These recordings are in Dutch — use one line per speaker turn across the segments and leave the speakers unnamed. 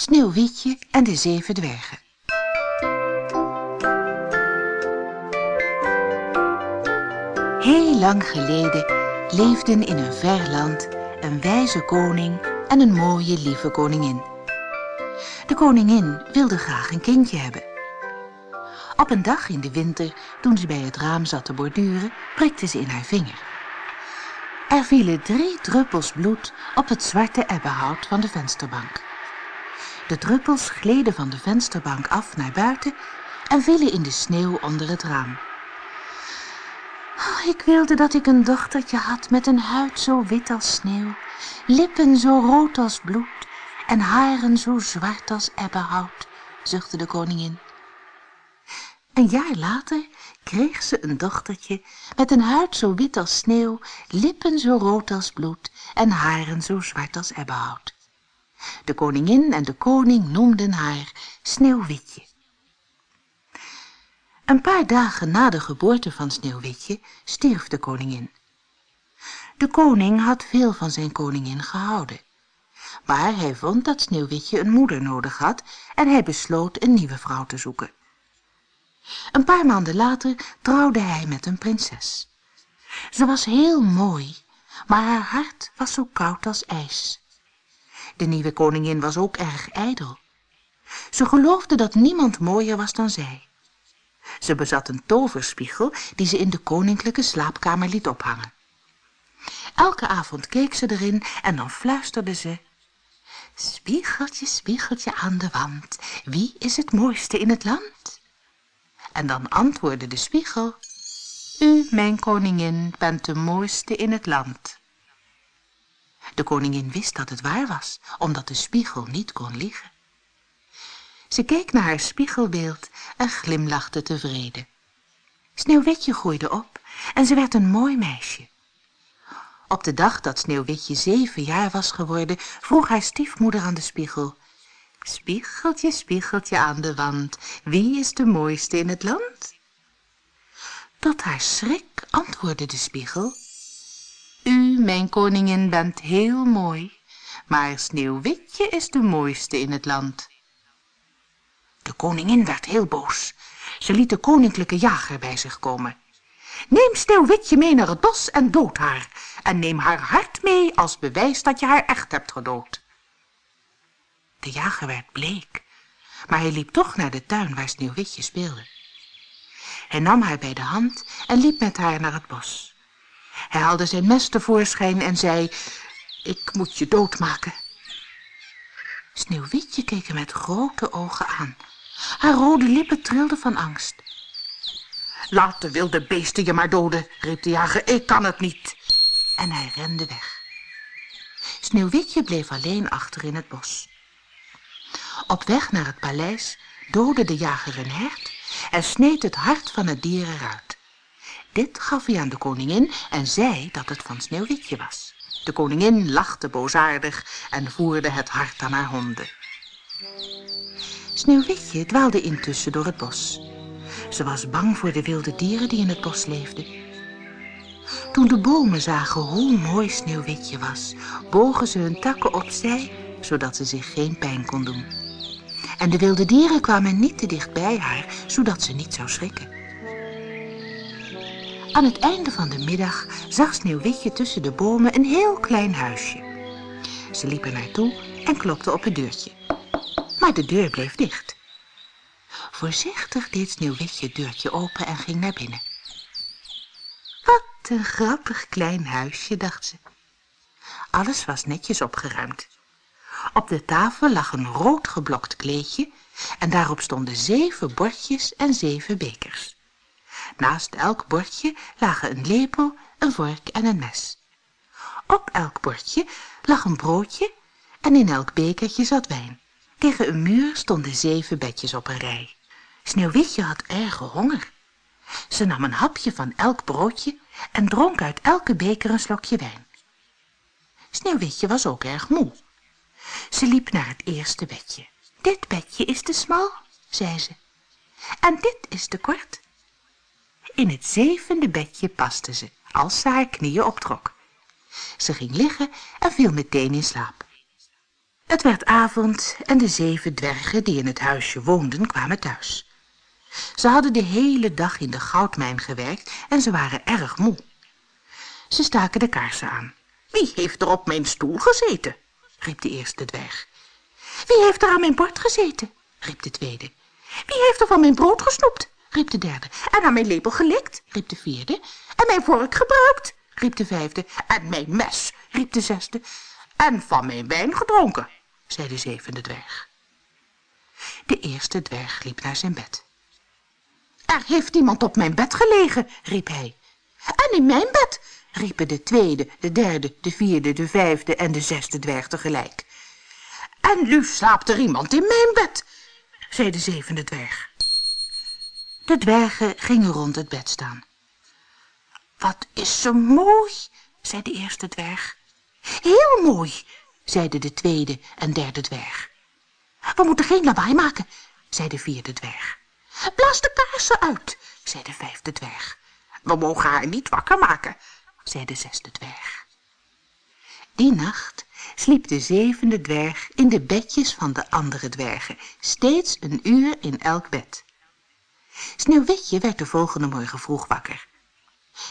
Sneeuwwitje en de zeven dwergen. Heel lang geleden leefden in een ver land een wijze koning en een mooie lieve koningin. De koningin wilde graag een kindje hebben. Op een dag in de winter, toen ze bij het raam zat te borduren, prikte ze in haar vinger. Er vielen drie druppels bloed op het zwarte ebbenhout van de vensterbank. De druppels gleden van de vensterbank af naar buiten en vielen in de sneeuw onder het raam. Oh, ik wilde dat ik een dochtertje had met een huid zo wit als sneeuw, lippen zo rood als bloed en haren zo zwart als ebbenhout, zuchtte de koningin. Een jaar later kreeg ze een dochtertje met een huid zo wit als sneeuw, lippen zo rood als bloed en haren zo zwart als ebbenhout. De koningin en de koning noemden haar Sneeuwwitje. Een paar dagen na de geboorte van Sneeuwwitje stierf de koningin. De koning had veel van zijn koningin gehouden. Maar hij vond dat Sneeuwwitje een moeder nodig had en hij besloot een nieuwe vrouw te zoeken. Een paar maanden later trouwde hij met een prinses. Ze was heel mooi, maar haar hart was zo koud als ijs. De nieuwe koningin was ook erg ijdel. Ze geloofde dat niemand mooier was dan zij. Ze bezat een toverspiegel die ze in de koninklijke slaapkamer liet ophangen. Elke avond keek ze erin en dan fluisterde ze Spiegeltje, spiegeltje aan de wand, wie is het mooiste in het land? En dan antwoordde de spiegel, U, mijn koningin, bent de mooiste in het land. De koningin wist dat het waar was, omdat de spiegel niet kon liegen. Ze keek naar haar spiegelbeeld en glimlachte tevreden. Sneeuwwitje groeide op en ze werd een mooi meisje. Op de dag dat Sneeuwwitje zeven jaar was geworden, vroeg haar stiefmoeder aan de spiegel. Spiegeltje, spiegeltje aan de wand, wie is de mooiste in het land? Tot haar schrik antwoordde de spiegel. U, mijn koningin, bent heel mooi, maar Sneeuwwitje is de mooiste in het land. De koningin werd heel boos. Ze liet de koninklijke jager bij zich komen. Neem Sneeuwwitje mee naar het bos en dood haar. En neem haar hart mee als bewijs dat je haar echt hebt gedood. De jager werd bleek, maar hij liep toch naar de tuin waar Sneeuwwitje speelde. Hij nam haar bij de hand en liep met haar naar het bos. Hij haalde zijn mes tevoorschijn en zei, ik moet je doodmaken. Sneeuwwitje keek hem met grote ogen aan. Haar rode lippen trilden van angst. Laat de wilde beesten je maar doden, riep de jager, ik kan het niet. En hij rende weg. Sneeuwwitje bleef alleen achter in het bos. Op weg naar het paleis doodde de jager een hert en sneed het hart van het dier eruit. Dit gaf hij aan de koningin en zei dat het van Sneeuwwitje was. De koningin lachte boosaardig en voerde het hart aan haar honden. Sneeuwwitje dwaalde intussen door het bos. Ze was bang voor de wilde dieren die in het bos leefden. Toen de bomen zagen hoe mooi Sneeuwwitje was, bogen ze hun takken opzij, zodat ze zich geen pijn kon doen. En de wilde dieren kwamen niet te dicht bij haar, zodat ze niet zou schrikken. Aan het einde van de middag zag Sneeuwwitje tussen de bomen een heel klein huisje. Ze liep er naartoe en klopte op het deurtje. Maar de deur bleef dicht. Voorzichtig deed Sneeuwwitje het deurtje open en ging naar binnen. Wat een grappig klein huisje, dacht ze. Alles was netjes opgeruimd. Op de tafel lag een rood geblokt kleedje en daarop stonden zeven bordjes en zeven bekers. Naast elk bordje lagen een lepel, een vork en een mes. Op elk bordje lag een broodje en in elk bekertje zat wijn. Tegen een muur stonden zeven bedjes op een rij. Sneeuwwitje had erge honger. Ze nam een hapje van elk broodje en dronk uit elke beker een slokje wijn. Sneeuwwitje was ook erg moe. Ze liep naar het eerste bedje. Dit bedje is te smal, zei ze. En dit is te kort. In het zevende bedje paste ze, als ze haar knieën optrok. Ze ging liggen en viel meteen in slaap. Het werd avond en de zeven dwergen die in het huisje woonden kwamen thuis. Ze hadden de hele dag in de goudmijn gewerkt en ze waren erg moe. Ze staken de kaarsen aan. Wie heeft er op mijn stoel gezeten? riep de eerste dwerg. Wie heeft er aan mijn bord gezeten? riep de tweede. Wie heeft er van mijn brood gesnoept? Riep de derde. En aan mijn lepel gelikt? riep de vierde. En mijn vork gebruikt? riep de vijfde. En mijn mes? riep de zesde. En van mijn wijn gedronken? zei de zevende dwerg. De eerste dwerg liep naar zijn bed. Er heeft iemand op mijn bed gelegen, riep hij. En in mijn bed, riepen de tweede, de derde, de vierde, de vijfde en de zesde dwerg tegelijk. En nu slaapt er iemand in mijn bed, zei de zevende dwerg. De dwergen gingen rond het bed staan. Wat is ze mooi, zei de eerste dwerg. Heel mooi, zeiden de tweede en derde dwerg. We moeten geen lawaai maken, zei de vierde dwerg. Blaas de kaarsen uit, zei de vijfde dwerg. We mogen haar niet wakker maken, zei de zesde dwerg. Die nacht sliep de zevende dwerg in de bedjes van de andere dwergen, steeds een uur in elk bed. Sneeuwwitje werd de volgende morgen vroeg wakker.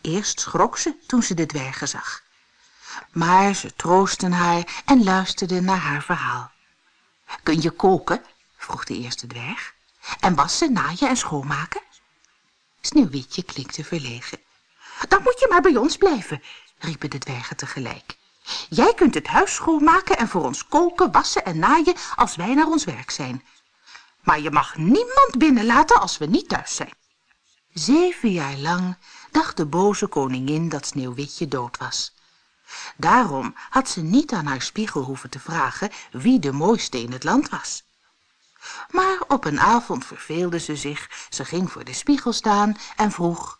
Eerst schrok ze toen ze de dwergen zag. Maar ze troosten haar en luisterden naar haar verhaal. Kun je koken? vroeg de eerste dwerg. En wassen, naaien en schoonmaken? Sneeuwwitje klikte verlegen. Dan moet je maar bij ons blijven, riepen de dwergen tegelijk. Jij kunt het huis schoonmaken en voor ons koken, wassen en naaien als wij naar ons werk zijn. Maar je mag niemand binnenlaten als we niet thuis zijn. Zeven jaar lang dacht de boze koningin dat Sneeuwwitje dood was. Daarom had ze niet aan haar spiegel hoeven te vragen wie de mooiste in het land was. Maar op een avond verveelde ze zich, ze ging voor de spiegel staan en vroeg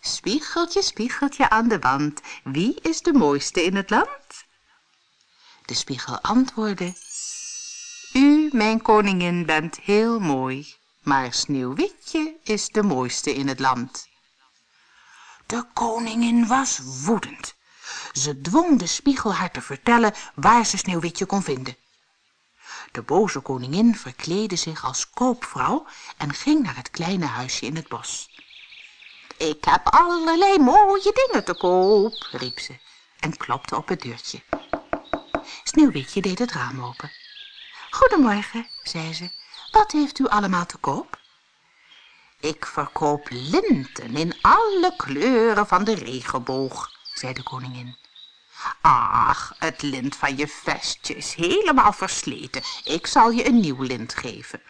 Spiegeltje, spiegeltje aan de wand, wie is de mooiste in het land? De spiegel antwoordde U, mijn koningin, bent heel mooi, maar Sneeuwwitje is de mooiste in het land. De koningin was woedend. Ze dwong de spiegel haar te vertellen waar ze Sneeuwwitje kon vinden. De boze koningin verkleedde zich als koopvrouw en ging naar het kleine huisje in het bos. Ik heb allerlei mooie dingen te koop, riep ze en klopte op het deurtje. Sneeuwwitje deed het raam open. Goedemorgen, zei ze. Wat heeft u allemaal te koop? Ik verkoop linten in alle kleuren van de regenboog, zei de koningin. Ach, het lint van je vestje is helemaal versleten. Ik zal je een nieuw lint geven.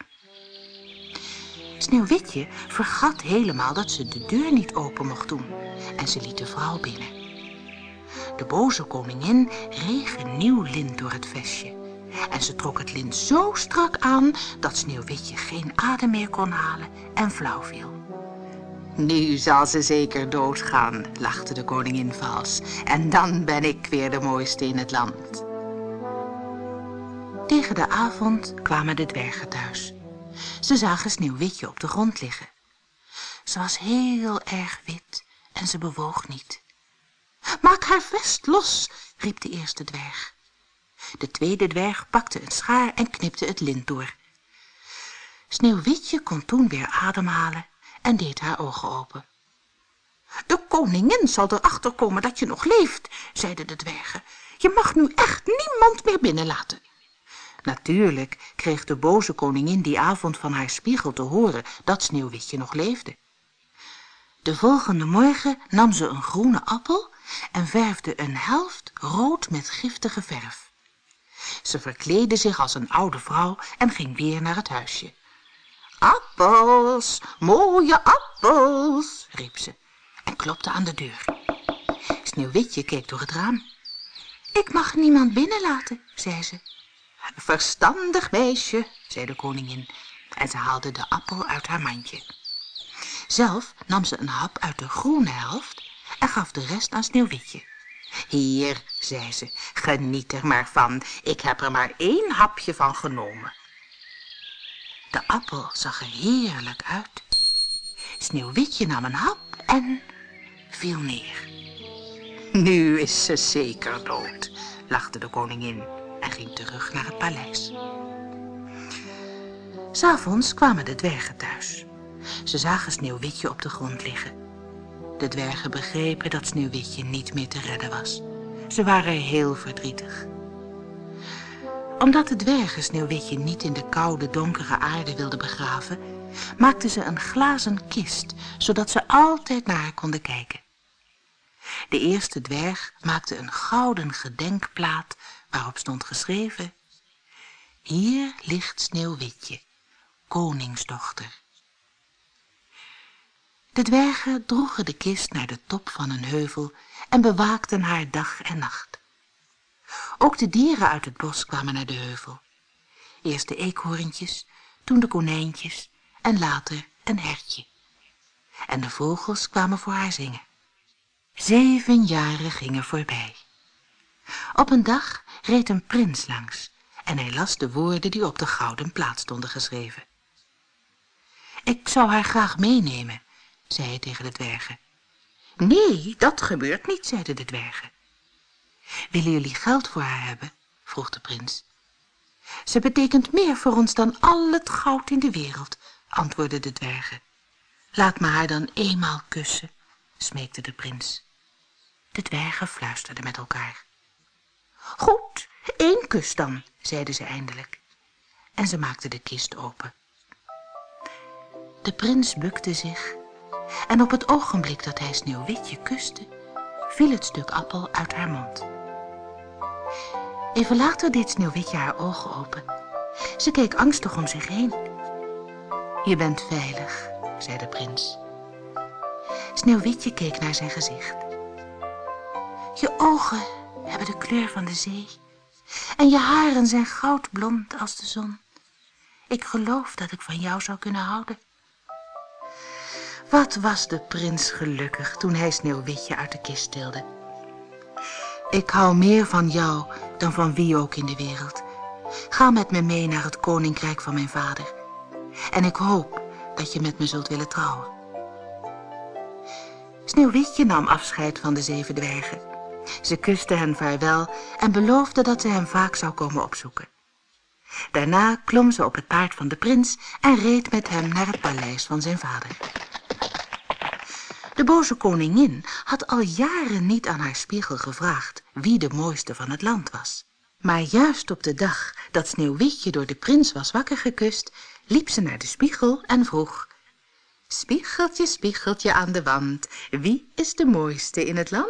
Sneeuwwitje vergat helemaal dat ze de deur niet open mocht doen en ze liet de vrouw binnen. De boze koningin reeg een nieuw lint door het vestje en ze trok het lint zo strak aan dat Sneeuwwitje geen adem meer kon halen en flauw viel. Nu zal ze zeker doodgaan, lachte de koningin vals, en dan ben ik weer de mooiste in het land. Tegen de avond kwamen de dwergen thuis. Ze zagen Sneeuwwitje op de grond liggen. Ze was heel erg wit en ze bewoog niet. Maak haar vest los, riep de eerste dwerg. De tweede dwerg pakte een schaar en knipte het lint door. Sneeuwwitje kon toen weer ademhalen en deed haar ogen open. De koningin zal erachter komen dat je nog leeft, zeiden de dwergen. Je mag nu echt niemand meer binnenlaten. Natuurlijk kreeg de boze koningin die avond van haar spiegel te horen dat Sneeuwwitje nog leefde. De volgende morgen nam ze een groene appel en verfde een helft rood met giftige verf. Ze verkleedde zich als een oude vrouw en ging weer naar het huisje. Appels, mooie appels, riep ze en klopte aan de deur. Sneeuwwitje keek door het raam. Ik mag niemand binnenlaten, zei ze. Verstandig meisje, zei de koningin en ze haalde de appel uit haar mandje. Zelf nam ze een hap uit de groene helft en gaf de rest aan Sneeuwwitje. Hier, zei ze, geniet er maar van. Ik heb er maar één hapje van genomen. De appel zag er heerlijk uit. Sneeuwwitje nam een hap en viel neer. Nu is ze zeker dood, lachte de koningin en ging terug naar het paleis. S'avonds kwamen de dwergen thuis. Ze zagen Sneeuwwitje op de grond liggen. De dwergen begrepen dat Sneeuwwitje niet meer te redden was. Ze waren heel verdrietig. Omdat de dwergen Sneeuwwitje niet in de koude, donkere aarde wilden begraven, maakten ze een glazen kist, zodat ze altijd naar haar konden kijken. De eerste dwerg maakte een gouden gedenkplaat waarop stond geschreven Hier ligt Sneeuwwitje, koningsdochter. De dwergen droegen de kist naar de top van een heuvel en bewaakten haar dag en nacht. Ook de dieren uit het bos kwamen naar de heuvel. Eerst de eekhoorntjes, toen de konijntjes en later een hertje. En de vogels kwamen voor haar zingen. Zeven jaren gingen voorbij. Op een dag reed een prins langs en hij las de woorden die op de gouden plaat stonden geschreven. Ik zou haar graag meenemen, zei hij tegen de dwergen. Nee, dat gebeurt niet, zeiden de dwergen. Willen jullie geld voor haar hebben? vroeg de prins. Ze betekent meer voor ons dan al het goud in de wereld, antwoordden de dwergen. Laat me haar dan eenmaal kussen, smeekte de prins. De dwergen fluisterden met elkaar. Goed, één kus dan, zeiden ze eindelijk. En ze maakten de kist open. De prins bukte zich en op het ogenblik dat hij Sneeuwwitje kuste, viel het stuk appel uit haar mond. Even later deed Sneeuwwitje haar ogen open. Ze keek angstig om zich heen. Je bent veilig, zei de prins. Sneeuwwitje keek naar zijn gezicht. Je ogen hebben de kleur van de zee en je haren zijn goudblond als de zon. Ik geloof dat ik van jou zou kunnen houden. Wat was de prins gelukkig toen hij Sneeuwwitje uit de kist tilde. Ik hou meer van jou dan van wie ook in de wereld. Ga met me mee naar het koninkrijk van mijn vader. En ik hoop dat je met me zult willen trouwen. Sneeuwwitje nam afscheid van de zeven dwergen. Ze kuste hen vaarwel en beloofde dat ze hem vaak zou komen opzoeken. Daarna klom ze op het paard van de prins en reed met hem naar het paleis van zijn vader. De boze koningin had al jaren niet aan haar spiegel gevraagd wie de mooiste van het land was. Maar juist op de dag dat Sneeuwwitje door de prins was wakker gekust, liep ze naar de spiegel en vroeg Spiegeltje, spiegeltje aan de wand, wie is de mooiste in het land?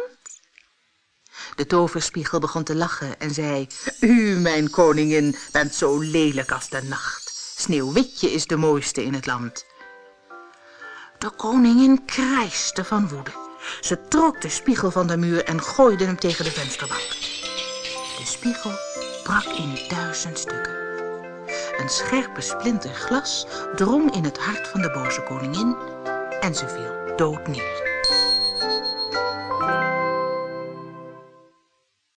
De toverspiegel begon te lachen en zei, U, mijn koningin, bent zo lelijk als de nacht. Sneeuwwitje is de mooiste in het land. De koningin krijste van woede. Ze trok de spiegel van de muur en gooide hem tegen de vensterbank. De spiegel brak in duizend stukken. Een scherpe splinter glas drong in het hart van de boze koningin en ze viel dood neer.